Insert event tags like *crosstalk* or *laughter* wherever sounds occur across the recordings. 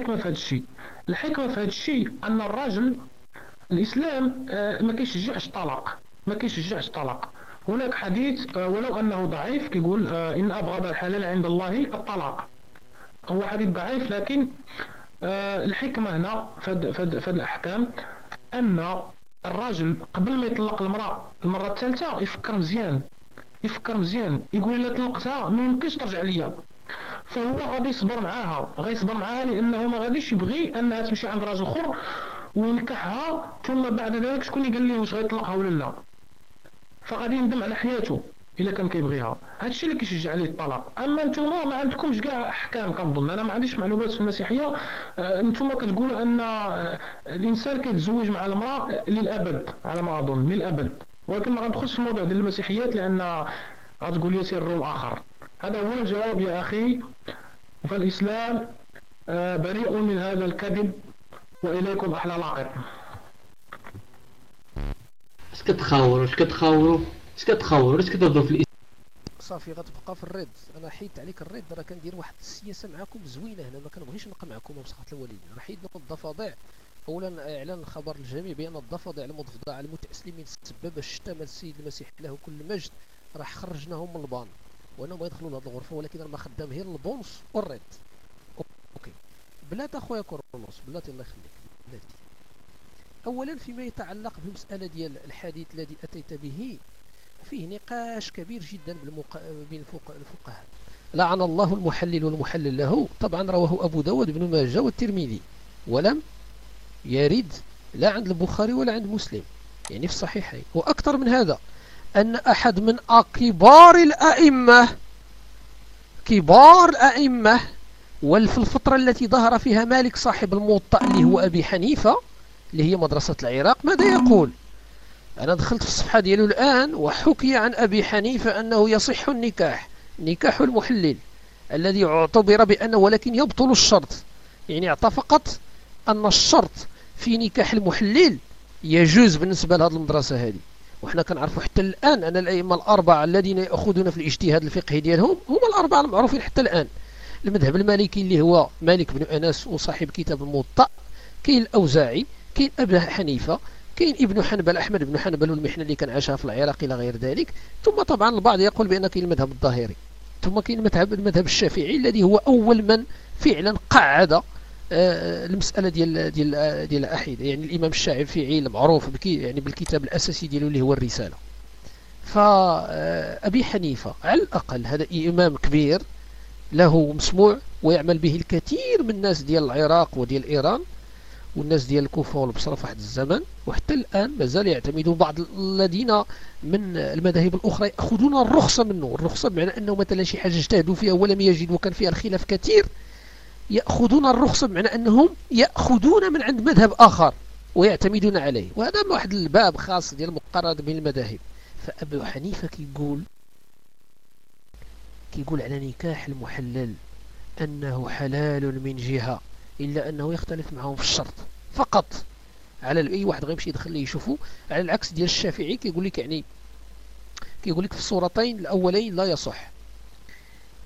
الحكمة في هذا الشيء الحكمة في هذا الشيء أن الرجل الإسلام آه، ما كيشجعش الطلاق ما كيشجعش الطلاق هناك حديث آه، ولو أنه ضعيف كيقول آه، إن أبغض الحلال عند الله الطلاق. هو حديث ضعيف لكن الحكمة هنا في الأحكام أن الراجل قبل ما يطلق المرأة المرة الثالثة يفكر مزيان. يفكر مزيان. يقول إلا طلقتها ما يمكنش ترجع ليا. فهو غادي يصبر معاها غيصبر معاها لأنه ما غاديش يبغي أنها تمشي عند راجل أخر وينكحها ثم بعد ذلك شكون يقول لي واش غيطلقها ولا لا؟ فغادي يندم على حياته إلا كان كيبغيها. هادشي اللي كيشجع عليه الطلاق. أما نتوما ما عندكمش كاع أحكام كنظن. أنا ما عنديش معلومات في المسيحية. آه، نتوما كتقولوا أن آه، الإنسان كيتزوج مع المرأة للأبد على ما أظن للأبد. ولكن ما غندخلش في الموضوع ديال المسيحيات لأن غتقول لي سر اخر هذا هو الجواب يا أخي. فالإسلام آه، بريء من هذا الكذب وإليكم أحلى لاقط اش كتخاوروا؟ اش كتخاوروا؟ اش كتخاوروا؟ اش كتهضروا في الإسلام؟ صافي غتبقى في الرد أنا حيدت عليك الرد راه كندير واحد السياسة معكم زوينة هنا. ما كنبغيش نبقى معكم بصحه الوالدين. راه حيد نقطه الضفادع. اولا إعلان الخبر للجميع بأن الضفادع المضفدعه المتاسلمين سبب الشتم السيد المسيح له كل مجد. راح خرجناهم من ال ban. وإنهم يدخلوا لهذه الغرفة ولكن ما خدام غير ال bounce وال red. Okay. بلاتي أخويا كورولوس بلاتي الله يخليك. بلاتي اولا فيما يتعلق بالمساله ديال الحديث الذي أتيت به فيه نقاش كبير جدا بين الفقهاء. لعن الله المحلل والمحلل له. طبعا رواه أبو داود بن ماجه والترمذي. ولم يرد لا عند البخاري ولا عند مسلم. يعني في الصحيحين. وأكثر من هذا. أن أحد من كبار الأئمة كبار الأئمة وفي الفترة التي ظهر فيها مالك صاحب الموطأ اللي هو أبي حنيفة اللي هي مدرسة العراق ماذا يقول؟ أنا دخلت في الصفحة ديالو الآن وحكي عن أبي حنيفة أنه يصح النكاح نكاح المحلل الذي اعتبر بأنه ولكن يبطل الشرط يعني اعطى فقط أن الشرط في نكاح المحلل يجوز بالنسبة لهذه المدرسة هذه. وحنا كنعرفوا حتى الآن أن الأئمة الأربعة الذين يأخذون في الاجتهاد الفقهي ديالهم هم الأربعة المعروفين حتى الآن. المذهب المالكي اللي هو مالك بن أنس وصاحب كتاب الموطأ كاين الأوزاعي كاين أبي حنيفة كاين ابن حنبل أحمد بن حنبل والمحنة اللي كان عاشها في العراق إلى غير ذلك. ثم طبعا البعض يقول بأن كاين المذهب الظاهري ثم كاين المذهب المذهب الشافعي الذي هو أول من فعلا قعد آه، المسألة ديال ديال ديال الأحيدة يعني الإمام الشافعي المعروف بكي يعني بالكتاب الأساسي ديالو اللي هو الرسالة. فأبي حنيفة على الأقل هذا إمام كبير له مسموع ويعمل به الكثير من الناس ديال العراق وديال إيران والناس ديال الكوفة والبصرة في واحد الزمن. وحتى الآن مازال يعتمدون بعض الذين من المذاهب الأخرى يأخذون الرخصة منه. الرخصة بمعنى أنه مثلا شي حاجة اجتهدوا فيها ولم يجدوا. وكان فيها الخلاف كثير يأخذون الرخصة بمعنى أنهم يأخذون من عند مذهب آخر ويعتمدون عليه. وهذا واحد الباب خاص ديال المقارنة بين المذاهب. فأبو حنيفة كيقول كيقول على نكاح المحلل أنه حلال من جهة إلا أنه يختلف معهم في الشرط فقط. على أي واحد غيمشي يدخل لي يشوفه. على العكس ديال الشافعي كيقول لك يعني كيقول لك في الصورتين الأولين لا يصح.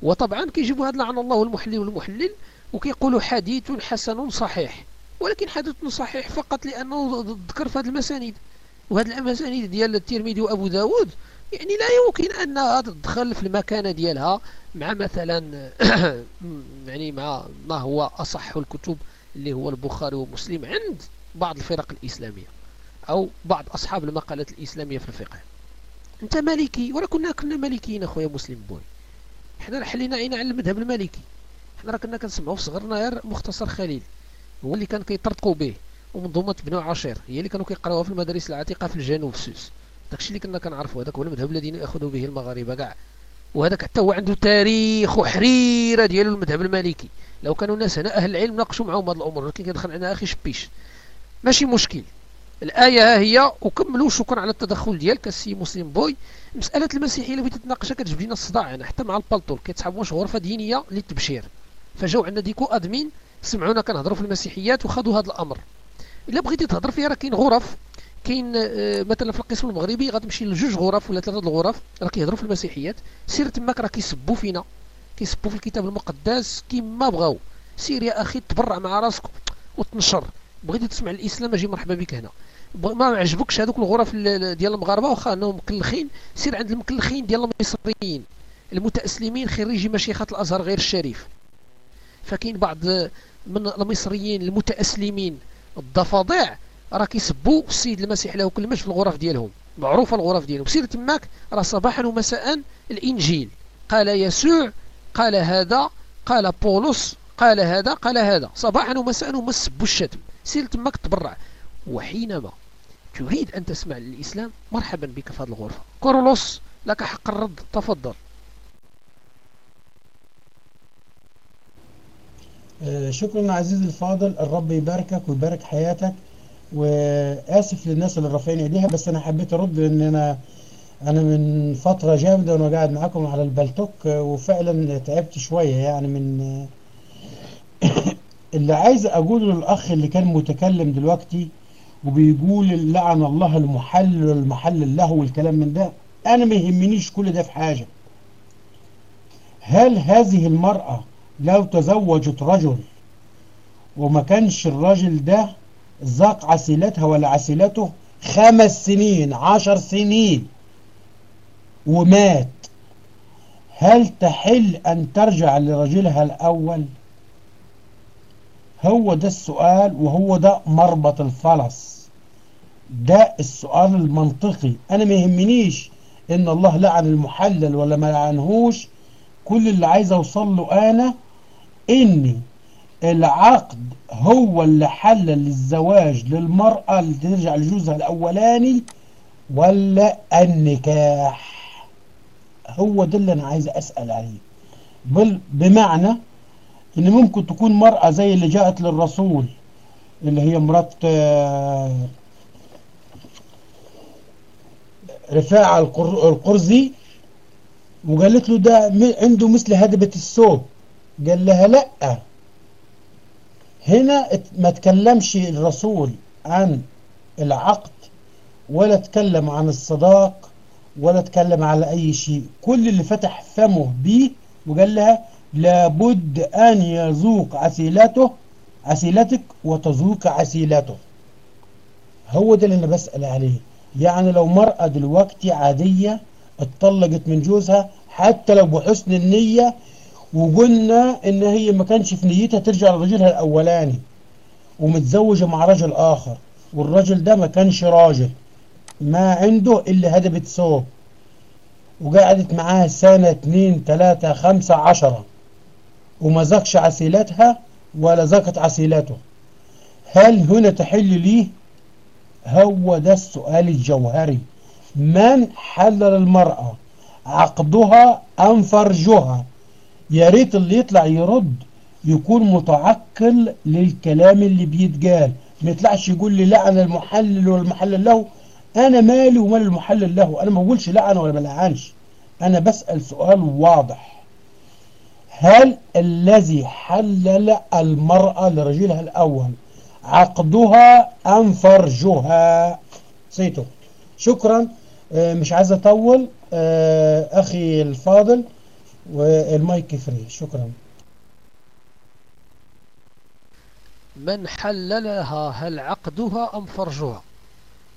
وطبعا كيجيبوا هذا لعن الله المحلل والمحلل وكيقولوا حديث حسن صحيح ولكن حديث صحيح فقط لأنه ذكر في هذه المسانيد. وهذه المسانيد ديال الترمذي وأبو داود يعني لا يمكن أنها تدخل في المكانة ديالها مع مثلا *coughs* يعني مع ما هو أصح الكتب اللي هو البخاري ومسلم عند بعض الفرق الإسلامية أو بعض أصحاب المقالات الإسلامية في الفقه. أنت مالكي ولا كنا كنا مالكيين أخويا مسلم بوي. إحنا حلينا عينا على المذهب المالكي. إحنا راه كنا كنسمعوا في صغرنا غير مختصر خليل. هو اللي كان كيطرطقوا به ومنظومة بنو عاشر هي اللي كانوا كيقراوها في المدارس العتيقة في الجنوب سوس داكشي اللي كنا كنعرفوا هذاك هو المذهب الذي ياخذوا به المغاربة كاع. وهذاك حتى هو عنده تاريخ وحريرة ديالو المذهب المالكي لو كانوا الناس هنا أهل العلم ناقشوا معهم هذه الأمور. ولكن كيدخل عندنا أخي شبيش. ماشي مشكل. الآية ها هي وكملوا شكرا على التدخل ديالك السي Muslim Boy. مسألة المسيحية اللي بغيتي تناقشها كتجيب لنا الصداع حتى مع البالتوك. كيتسحبوا واش غرفة دينية للتبشير. فجاو عندنا ديكو admin سمعونا كنهضروا في المسيحيات وخذوا هذا الأمر. إلا بغيتي تهضر فيها راه كاين غرف كاين آه، مثلا في القسم المغربي غتمشي لجوج غرف ولا ثلاثة الغرف راه كيهضروا في المسيحيات. سير تماك راه كيسبوا فينا كيسبوا في الكتاب المقدس كما بغاو. سير يا أخي تبرع مع راسك وتنشر. بغيتي تسمع الإسلام أجي مرحبا بك هنا. ما عجبكش هذوك الغرف ديال المغاربة؟ واخا أنهم مكلخين. سير عند المكلخين ديال المصريين. المتأسلمين خريجي مشيخة الأزهر غير الشريف. فكاين بعض من المصريين المتأسلمين الضفادع راه كيسبوا السيد المسيح له كل في الغرف ديالهم. معروفه الغرف ديالهم. سير تماك راه صباحا ومساء الإنجيل. قال يسوع قال هذا قال بولس قال هذا قال هذا. صباحا ومساء وما سبوا الشتم سير تماك تبرع. وحينما تريد أن تسمع للإسلام مرحبا بك في هذه الغرفة. كورولوس لك حق الرد. تفضل. شكرا عزيزي الفاضل. الرب يباركك ويبارك حياتك. وآسف للناس اللي رافعين إيديها بس أنا حبيت أرد لأن أنا أنا من فترة جامدة وأنا قاعد معاكم على البلتوك وفعلا تعبت شوية يعني من *coughs* اللي عايز أقوله للأخ اللي كان متكلم دلوقتي وبيقول لعن الله المحل والمحل له والكلام من ده أنا ما يهمنيش كل ده في حاجة. هل هذه المرأة لو تزوجت رجل وما كانش الراجل ده ذاق عسيلتها ولا عسيلته خمس سنين عشر سنين ومات هل تحل أن ترجع لرجلها الأول؟ هو ده السؤال وهو ده مربط الفلس ده السؤال المنطقي. أنا ما يهمنيش إن الله لعن المحلل ولا ما لعنهوش. كل اللي عايز أوصل له أنا إني العقد هو اللي حلل الزواج للمرأة اللي ترجع لجوزها الأولاني ولا النكاح؟ هو ده اللي أنا عايز أسأل عليه. بمعنى إن ممكن تكون مرأة زي اللي جاءت للرسول اللي هي مرات رفاعة القرزي وقالت له ده عنده مثل هدبة الثوب. قال لها لأ. هنا ما تكلمش الرسول عن العقد ولا تكلم عن الصداق ولا تكلم على أي شيء. كل اللي فتح فمه بيه وقال لها لابد أن يذوق عسيلته عسيلتك وتذوق عسيلته هو ده اللي أنا بسأل عليه. يعني لو مرأة دلوقتي عادية اتطلقت من جوزها حتى لو بحسن النية وقلنا إن هي ما كانش في نيتها ترجع لرجلها الأولاني ومتزوجة مع رجل آخر والرجل ده ما كانش راجل ما عنده إلا هدبة ثوب وقعدت معاه سنة اتنين تلاتة خمسة عشرة وما زكش عسيلتها ولا زكت عسيلته. هل هنا تحل ليه هو ده السؤال الجوهري. من حلل المرأة؟ عقدها أم فرجها؟ يا ريت اللي يطلع يرد يكون متعقل للكلام اللي بيتقال. ما يطلعش يقول لي لعن المحلل والمحلل له. أنا مالي ومال المحلل له. أنا ما بقولش لعن ولا ما لعنش. أنا بسأل سؤال واضح. هل الذي حلل المرأة لرجلها الأول عقدها أم فرجها؟ سيتو. شكرا. مش عايز أطول. أخي الفاضل. وال mic free. شكرا. من حللها هل عقدها أم فرجها؟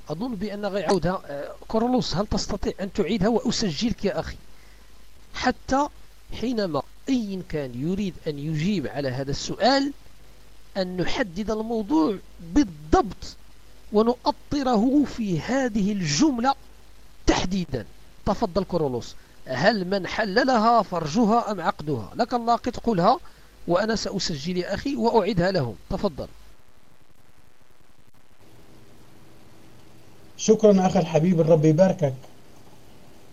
أظن بأن غيعودها كورولوس هل تستطيع أن تعيدها وأسجلك يا أخي؟ حتى حينما أي كان يريد أن يجيب على هذا السؤال أن نحدد الموضوع بالضبط ونؤطره في هذه الجملة تحديدا. تفضل كورولوس هل من حللها فرجها أم عقدها؟ لك اللاقي تقولها وأنا سأسجل يا أخي وأعيدها لهم. تفضل. شكرا أخي الحبيب الرب يباركك.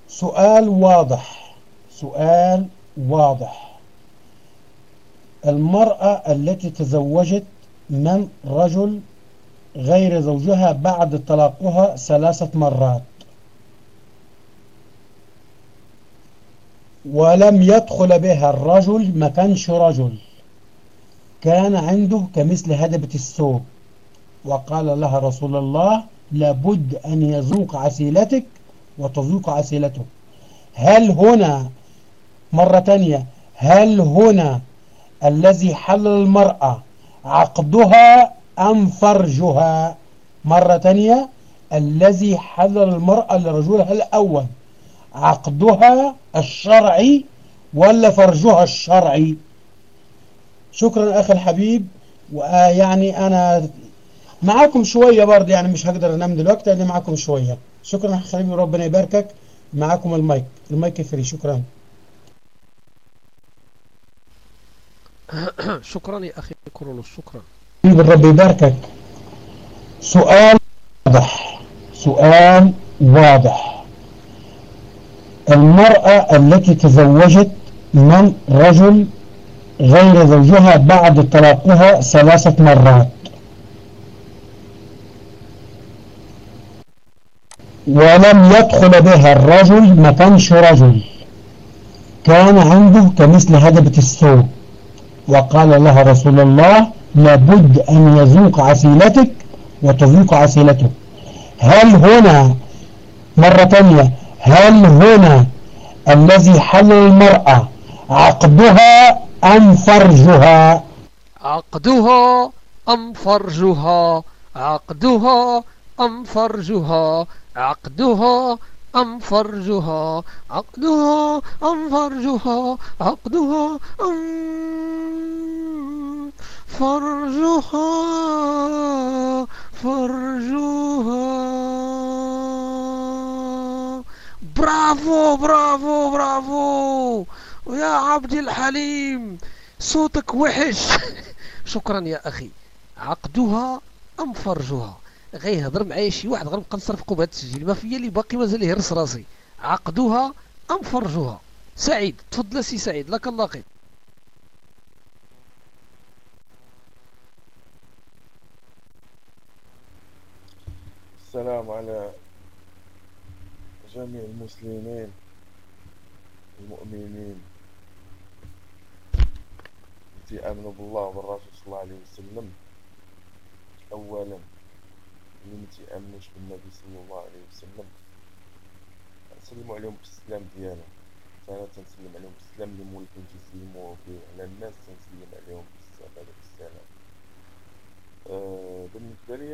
سؤال واضح سؤال واضح. المرأة التي تزوجت من رجل غير زوجها بعد طلاقها ثلاثة مرات. ولم يدخل بها الرجل ما كانش رجل. كان عنده كمثل هدبة الثوب وقال لها رسول الله لابد أن يذوق عسيلتك وتذوق عسيلته. هل هنا مرة تانية هل هنا الذي حل المرأة عقدها أم فرجها؟ مرة تانية الذي حل المرأة لرجلها الأول عقدها الشرعي ولا فرجها الشرعي؟ شكرا أخي الحبيب. ويعني أنا معاكم شوية برضه يعني مش هقدر أنام دلوقتي لأني معاكم شوية. شكرا أخي حبيبي ربنا يباركك. معاكم ال mic. ال mic free شكرا. *coughs* شكرا يا أخي كورولوس شكرا. الرب يباركك. سؤال واضح. سؤال واضح. المرأة التي تزوجت من رجل غير زوجها بعد طلاقها ثلاثة مرات. ولم يدخل بها الرجل ما كانش رجل. كان عنده كمثل هدبة الثوب وقال لها رسول الله لابد أن يذوق عسيلتك وتذوق عسيلته هل هنا مرة تانية هل هنا الذي حل المرأة عقدها أم فرجها؟ عقدها أم فرجها عقدها أم فرجها عقدها أم فرجها عقدها أم فرجها عقدها أم فرجها فرجها. برافو برافو برافو. يا عبد الحليم صوتك وحش. *laughs* شكرا يا أخي. عقدها أم فرجها؟ غيهضر معايا شي واحد غنبقى نصرفقو بهذا التسجيل. ما فيا اللي باقي مازال يهرس راسي. عقدها أم فرجها؟ سعيد. تفضل سي سعيد. لك اللاقي السلام على جميع المسلمين المؤمنين التي آمنوا بالله وبالرسول صلى الله عليه وسلم. أولا اللي ما تيامنوش بالنبي صلى الله عليه وسلم. نسلموا عليهم بالسلام ديالهم أنا تنسلم عليهم بالسلام اللي مولفين تيسلموا به على الناس تنسلم عليهم بالسلام بالسلام. آه بالنسبة لي